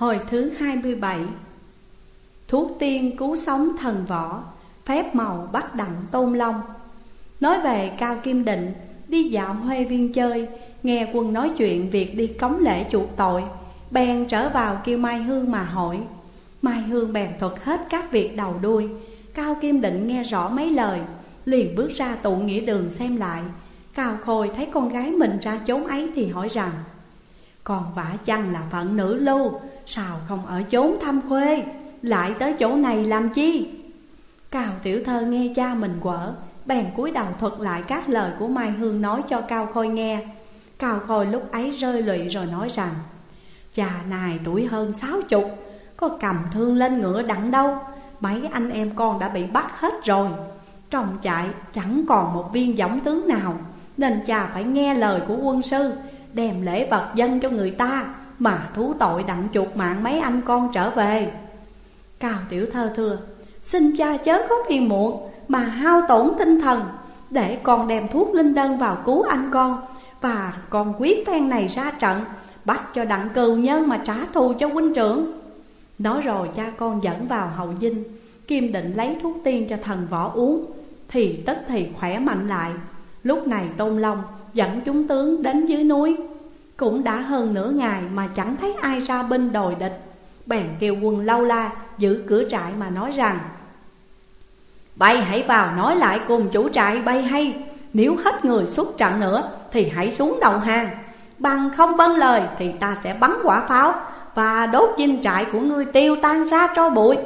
Hồi thứ 27 Thuốc tiên cứu sống thần võ, Phép màu bắt đặng tôn long. Nói về Cao Kim Định, Đi dạo Huê Viên chơi, Nghe quân nói chuyện việc đi cống lễ chuộc tội, Bèn trở vào kêu Mai Hương mà hỏi. Mai Hương bèn thuật hết các việc đầu đuôi. Cao Kim Định nghe rõ mấy lời, Liền bước ra tụ nghĩa đường xem lại. Cao Khôi thấy con gái mình ra chốn ấy thì hỏi rằng, Còn vả chăng là phận nữ lưu? Sao không ở chốn thăm khuê? Lại tới chỗ này làm chi? Cao tiểu thơ nghe cha mình quở, Bèn cúi đầu thuật lại các lời của Mai Hương nói cho Cao Khôi nghe. Cao Khôi lúc ấy rơi lụy rồi nói rằng, Cha này tuổi hơn sáu chục, Có cầm thương lên ngựa đặng đâu? Mấy anh em con đã bị bắt hết rồi. Trong trại chẳng còn một viên giống tướng nào, Nên cha phải nghe lời của quân sư, Đem lễ vật dân cho người ta. Mà thú tội đặng chuột mạng mấy anh con trở về. Cao tiểu thơ thưa, Xin cha chớ có phiền muộn Mà hao tổn tinh thần Để con đem thuốc linh đơn vào cứu anh con Và con quyết phen này ra trận, Bắt cho đặng cừu nhân mà trả thù cho huynh trưởng. Nói rồi cha con dẫn vào hậu dinh Kim định lấy thuốc tiên cho thần võ uống, Thì tất thì khỏe mạnh lại. Lúc này Tôn Long dẫn chúng tướng đến dưới núi. Cũng đã hơn nửa ngày mà chẳng thấy ai ra binh đồi địch. Bèn kêu quân lâu la giữ cửa trại mà nói rằng, Bay hãy vào nói lại cùng chủ trại bay hay. Nếu hết người xuất trận nữa thì hãy xuống đầu hàng. Bằng không vâng lời thì ta sẽ bắn quả pháo Và đốt dinh trại của ngươi tiêu tan ra cho bụi.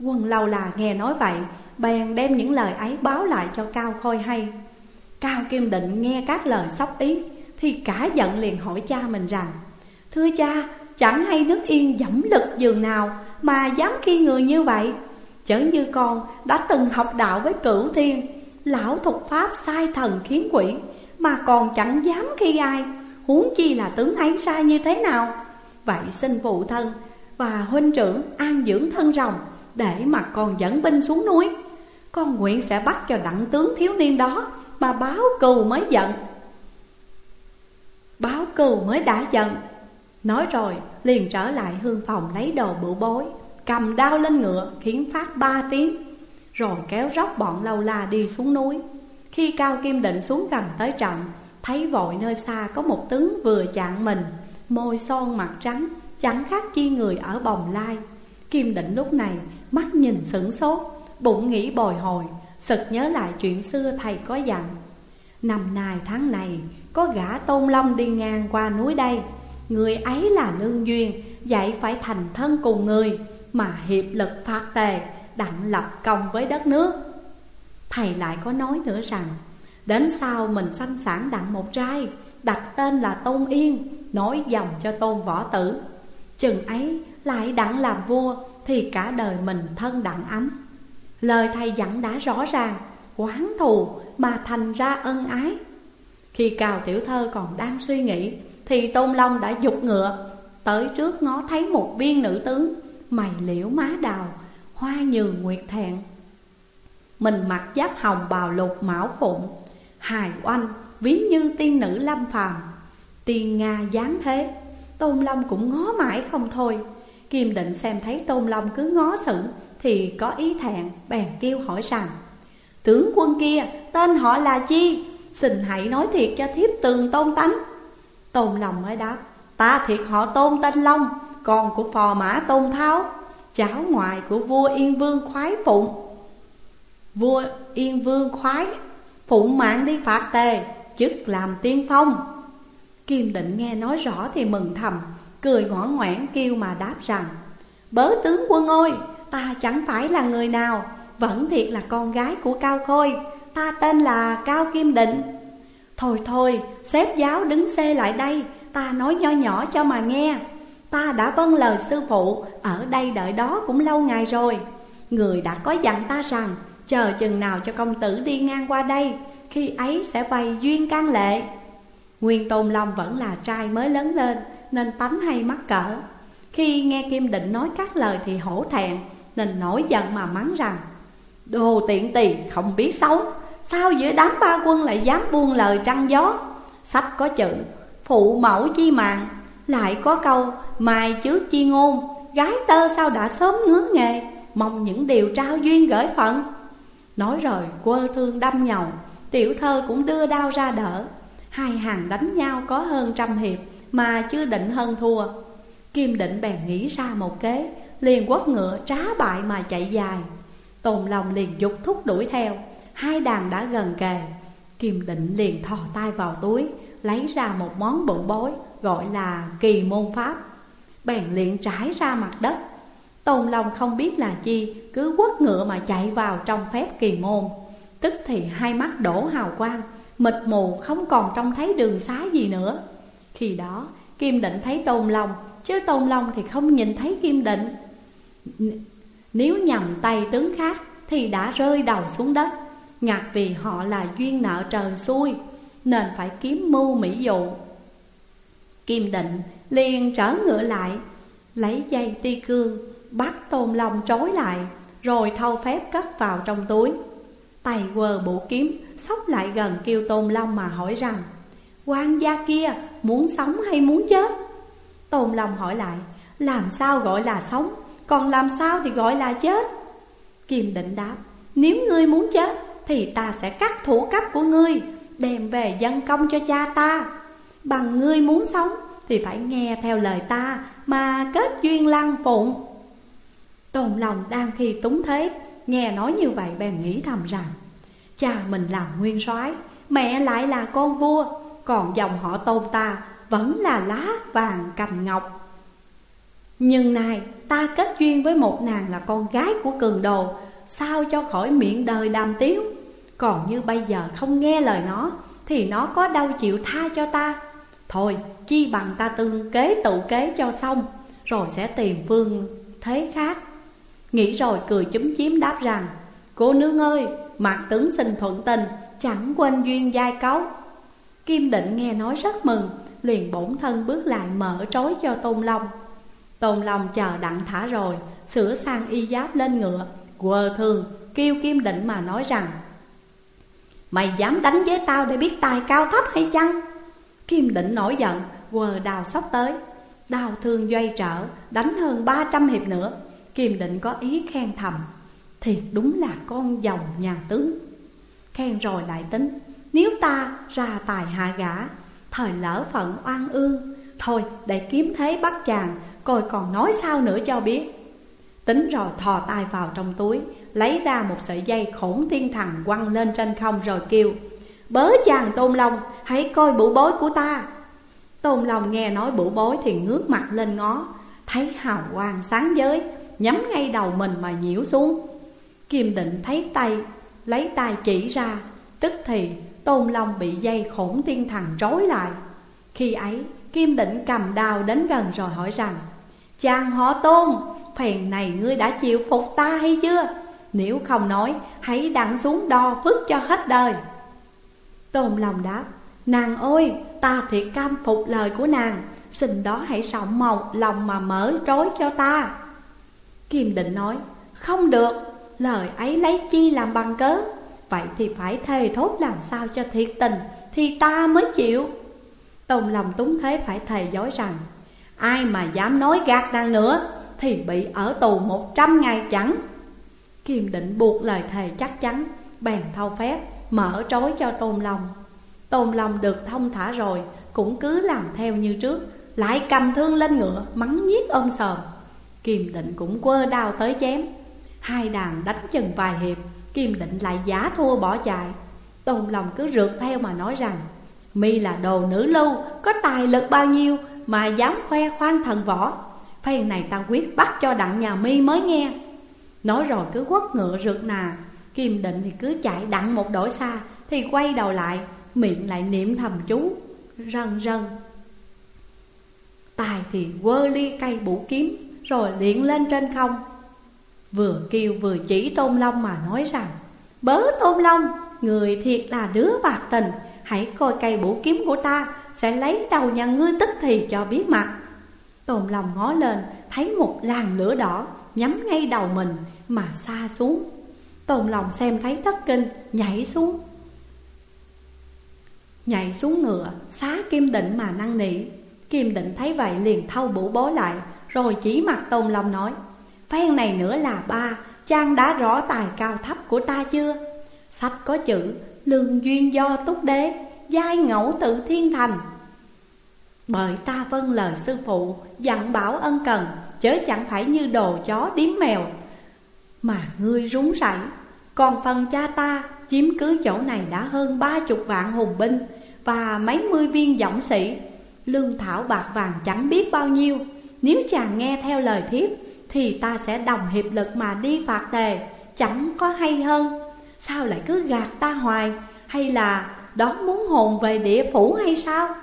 Quân lâu là nghe nói vậy, Bèn đem những lời ấy báo lại cho Cao Khôi hay. Cao Kim Định nghe các lời sóc ý thì cả giận liền hỏi cha mình rằng Thưa cha, chẳng hay nước yên dẫm lực giường nào Mà dám khi người như vậy? Chớ như con đã từng học đạo với cửu thiên Lão thuật pháp sai thần khiến quỷ Mà còn chẳng dám khi ai Huống chi là tướng ấy sai như thế nào? Vậy xin phụ thân và huynh trưởng an dưỡng thân rồng Để mà con dẫn binh xuống núi. Con nguyện sẽ bắt cho đặng tướng thiếu niên đó Mà báo cừu mới giận cừu mới đã giận. Nói rồi, liền trở lại hương phòng lấy đồ bự bối, Cầm đao lên ngựa, khiến phát ba tiếng, Rồi kéo róc bọn lâu la đi xuống núi. Khi Cao Kim Định xuống gần tới trận, Thấy vội nơi xa có một tướng vừa chạm mình, Môi son mặt trắng, Chẳng khác chi người ở bồng lai. Kim định lúc này mắt nhìn sửng sốt, Bụng nghĩ bồi hồi, Sực nhớ lại chuyện xưa thầy có dặn. Năm nay tháng này có gã tôn long đi ngang qua núi đây. Người ấy là lương duyên, Dạy phải thành thân cùng người, Mà hiệp lực phạt tề, Đặng lập công với đất nước. Thầy lại có nói nữa rằng, Đến sau mình sanh sản đặng một trai, Đặt tên là Tôn Yên, Nói dòng cho Tôn Võ Tử. Chừng ấy lại đặng làm vua, Thì cả đời mình thân đặng ánh. Lời thầy dặn đã rõ ràng, Quán thù mà thành ra ân ái. Khi Cào Tiểu Thơ còn đang suy nghĩ, Thì Tôn Long đã dục ngựa, Tới trước ngó thấy một viên nữ tướng Mày liễu má đào, Hoa nhường nguyệt thẹn. Mình mặc giáp hồng bào lục mão phụng, hài oanh, ví như tiên nữ lâm phàm. Tiên nga dáng thế, tôn long cũng ngó mãi không thôi. Kim định xem thấy tôn long cứ ngó sững thì có ý thẹn, bèn kêu hỏi rằng, tướng quân kia, tên họ là chi? Xin hãy nói thiệt cho thiếp tường tôn tánh. Tôn lòng mới đáp, ta thiệt họ tôn tên long, con của phò mã tôn tháo, cháu ngoại của vua yên vương khoái phụng. Vua yên vương khoái Phụng mạng đi phạt tề, Chức làm tiên phong. Kim định nghe nói rõ thì mừng thầm, Cười ngõ ngoãn kêu mà đáp rằng, Bớ tướng quân ơi, Ta chẳng phải là người nào, Vẫn thiệt là con gái của Cao Khôi Ta tên là Cao Kim Định. Thôi thôi, Xếp giáo đứng xê lại đây, Ta nói nho nhỏ cho mà nghe. Ta đã vâng lời sư phụ, Ở đây đợi đó cũng lâu ngày rồi. Người đã có dặn ta rằng, Chờ chừng nào cho công tử đi ngang qua đây, Khi ấy sẽ vay duyên can lệ. Nguyên Tôn Long vẫn là trai mới lớn lên, Nên tánh hay mắc cỡ. Khi nghe Kim Định nói các lời thì hổ thẹn, Nên nổi giận mà mắng rằng, Đồ tiện tỳ, không biết xấu. Sao giữa đám ba quân lại dám buông lời trăng gió? Sách có chữ, Phụ mẫu chi mạng, Lại có câu, mai trước chi ngôn. Gái tơ sao đã sớm ngứa nghề, Mong những điều trao duyên gửi phận. Nói rồi, quơ thương đâm nhầu, Tiểu thơ cũng đưa đao ra đỡ. Hai hàng đánh nhau có hơn trăm hiệp, Mà chưa định hơn thua. Kim định bèn nghĩ ra một kế, Liền quất ngựa trá bại mà chạy dài. Tồn lòng liền dục thúc đuổi theo. Hai đàn đã gần kề. Kim định liền thò tay vào túi, Lấy ra một món bụng bối, Gọi là kỳ môn pháp. Bèn liền trải ra mặt đất. Tôn Long không biết là chi, Cứ quất ngựa mà chạy vào trong phép kỳ môn. Tức thì hai mắt đổ hào quang, Mịt mù, không còn trông thấy đường xá gì nữa. Khi đó, Kim định thấy Tôn Long, Chứ Tôn Long thì không nhìn thấy Kim định. Nếu nhầm tay tướng khác Thì đã rơi đầu xuống đất. Ngặt vì họ là duyên nợ trời xuôi Nên phải kiếm mưu mỹ dụ. Kim định liền trở ngựa lại, Lấy dây ti cương, Bắt tôn long trói lại, Rồi thâu phép cất vào trong túi. Tay quờ bộ kiếm, Xốc lại gần kêu tôn long mà hỏi rằng, quan gia kia muốn sống hay muốn chết? Tôn long hỏi lại, Làm sao gọi là sống, Còn làm sao thì gọi là chết? Kim định đáp, Nếu ngươi muốn chết thì ta sẽ cắt thủ cấp của ngươi, Đem về dân công cho cha ta. Bằng ngươi muốn sống Thì phải nghe theo lời ta Mà kết duyên lăng phụng. Tôn lòng đang khi túng thế, Nghe nói như vậy bèn nghĩ thầm rằng, Cha mình làm nguyên soái, Mẹ lại là con vua, Còn dòng họ tôn ta Vẫn là lá vàng cành ngọc. Nhưng này ta kết duyên với một nàng là con gái của cường đồ Sao cho khỏi miệng đời đàm tiếu? Còn như bây giờ không nghe lời nó Thì nó có đâu chịu tha cho ta? Thôi chi bằng ta tương kế tụ kế cho xong Rồi sẽ tìm phương thế khác. Nghĩ rồi cười chúm chím đáp rằng Cô nương ơi, mặt tướng xin thuận tình Chẳng quên duyên giai cấu Kim định nghe nói rất mừng Liền bổn thân bước lại mở trói cho Tôn Long. Tôn Long chờ đặng thả rồi Sửa sang y giáp lên ngựa. Quờ thường kêu Kim định mà nói rằng, Mày dám đánh với tao để biết tài cao thấp hay chăng? Kim định nổi giận, Quờ đào sóc tới. Đào thương dây trở, Đánh hơn ba trăm hiệp nữa. Kim định có ý khen thầm Thiệt đúng là con dòng nhà tướng. Khen rồi lại tính, Nếu ta ra tài hạ gã Thời lỡ phận oan ương, Thôi để kiếm thế bắt chàng, Coi còn nói sao nữa cho biết. Tính rồi thò tay vào trong túi, Lấy ra một sợi dây khổng thiên thần quăng lên trên không rồi kêu, Bớ chàng Tôn Long, hãy coi bụ bối của ta. Tôn Long nghe nói bụ bối thì ngước mặt lên ngó, Thấy hào quang sáng giới, Nhắm ngay đầu mình mà nhiễu xuống. Kim định thấy tay, Lấy tay chỉ ra, Tức thì Tôn Long bị dây khổng thiên thần trói lại. Khi ấy, Kim định cầm đào đến gần rồi hỏi rằng, Chàng họ Tôn Phèn này ngươi đã chịu phục ta hay chưa? Nếu không nói, Hãy đặng xuống đo phước cho hết đời. Tôn lòng đáp, Nàng ơi, ta thiệt cam phục lời của nàng, Xin đó hãy sọng màu lòng mà mở trói cho ta. Kim định nói, Không được, Lời ấy lấy chi làm bằng cớ? Vậy thì phải thề thốt làm sao cho thiệt tình Thì ta mới chịu. Tôn lòng túng thế phải thề dối rằng, Ai mà dám nói gạt nàng nữa thì bị ở tù một trăm ngày chẳng Kim định buộc lời thề chắc chắn, Bèn thâu phép, Mở trối cho Tôn Long. Tôn Long được thông thả rồi, Cũng cứ làm theo như trước, Lại cầm thương lên ngựa, Mắng nhiếc ôm sờm Kim định cũng quơ đao tới chém. Hai đàn đánh chừng vài hiệp Kim định lại giả thua bỏ chạy. Tôn lòng cứ rượt theo mà nói rằng, Mi là đồ nữ lưu, Có tài lực bao nhiêu Mà dám khoe khoan thần võ? Phen này ta quyết bắt cho đặng nhà Mi mới nghe. Nói rồi cứ quất ngựa rượt nà. Kim định thì cứ chạy đặng một đổi xa Thì quay đầu lại Miệng lại niệm thầm chú Rần rần. Tài thì quơ ly cây bủ kiếm Rồi liền lên trên không. Vừa kêu vừa chỉ Tôn Long mà nói rằng Bớ Tôn Long, người thiệt là đứa bạc tình Hãy coi cây bổ kiếm của ta Sẽ lấy đầu nhà ngươi tức thì cho biết mặt. Tôn lòng ngó lên, Thấy một làn lửa đỏ Nhắm ngay đầu mình mà xa xuống. Tôn lòng xem thấy thất kinh, Nhảy xuống. Nhảy xuống ngựa, Xá kim định mà năn nỉ. Kim định thấy vậy liền thâu bổ bó lại, Rồi chỉ mặt Tôn lòng nói, Phen này nữa là ba, trang đã rõ tài cao thấp của ta chưa? Sách có chữ, Lương duyên do túc đế, Giai ngẫu tự thiên thành. Bởi ta vâng lời sư phụ, Dặn bảo ân cần, Chớ chẳng phải như đồ chó điếm mèo. Mà ngươi rúng rảy Còn phần cha ta chiếm cứ chỗ này đã hơn ba chục vạn hùng binh Và mấy mươi viên dõng sĩ. Lương thảo bạc vàng chẳng biết bao nhiêu. Nếu chàng nghe theo lời thiếp, Thì ta sẽ đồng hiệp lực mà đi phạt tề, Chẳng có hay hơn. Sao lại cứ gạt ta hoài? Hay là đón muốn hồn về địa phủ hay sao?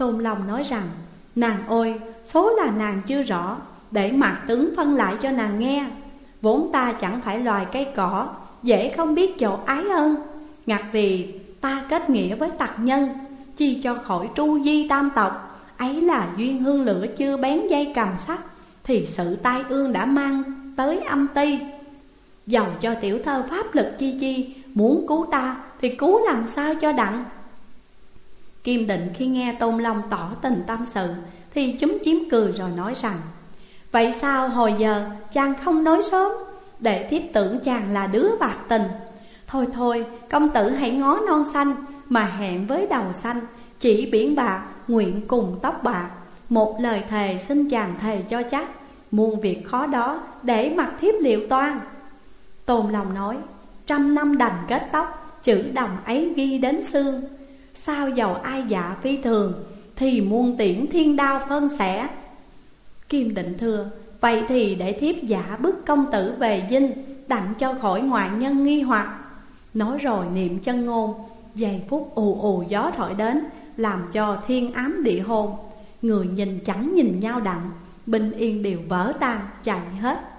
Tôn Long nói rằng, Nàng ôi số là nàng chưa rõ, Để mặt tướng phân lại cho nàng nghe. Vốn ta chẳng phải loài cây cỏ, Dễ không biết chỗ ái ân. Ngặt vì ta kết nghĩa với tặc nhân, Chi cho khỏi tru di tam tộc. Ấy là duyên hương lửa chưa bén dây cầm sắt, Thì sự tai ương đã mang tới âm ti. Dầu cho tiểu thơ pháp lực chi chi, Muốn cứu ta thì cứu làm sao cho đặng. Kim định khi nghe Tôn Long tỏ tình tâm sự, Thì chúng chiếm cười rồi nói rằng, Vậy sao hồi giờ chàng không nói sớm? Để thiếp tưởng chàng là đứa bạc tình. Thôi thôi, công tử hãy ngó non xanh, Mà hẹn với đầu xanh, Chỉ biển bạc, nguyện cùng tóc bạc. Một lời thề xin chàng thề cho chắc, Muôn việc khó đó để mặc thiếp liệu toan. Tôn Long nói, Trăm năm đành kết tóc, Chữ đồng ấy ghi đến xương. Sao giàu ai dạ phi thường, Thì muôn tiễn thiên đao phân sẻ Kim định thưa, Vậy thì để thiếp giả bức công tử về dinh, Đặng cho khỏi ngoại nhân nghi hoặc. Nói rồi niệm chân ngôn, Giây phút ù ù gió thổi đến, Làm cho thiên ám địa hôn Người nhìn chẳng nhìn nhau đặng, Bình yên đều vỡ tan, chạy hết.